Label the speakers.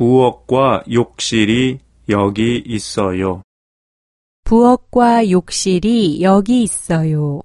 Speaker 1: 부엌과 욕실이 여기 있어요.
Speaker 2: 부엌과 욕실이 여기 있어요.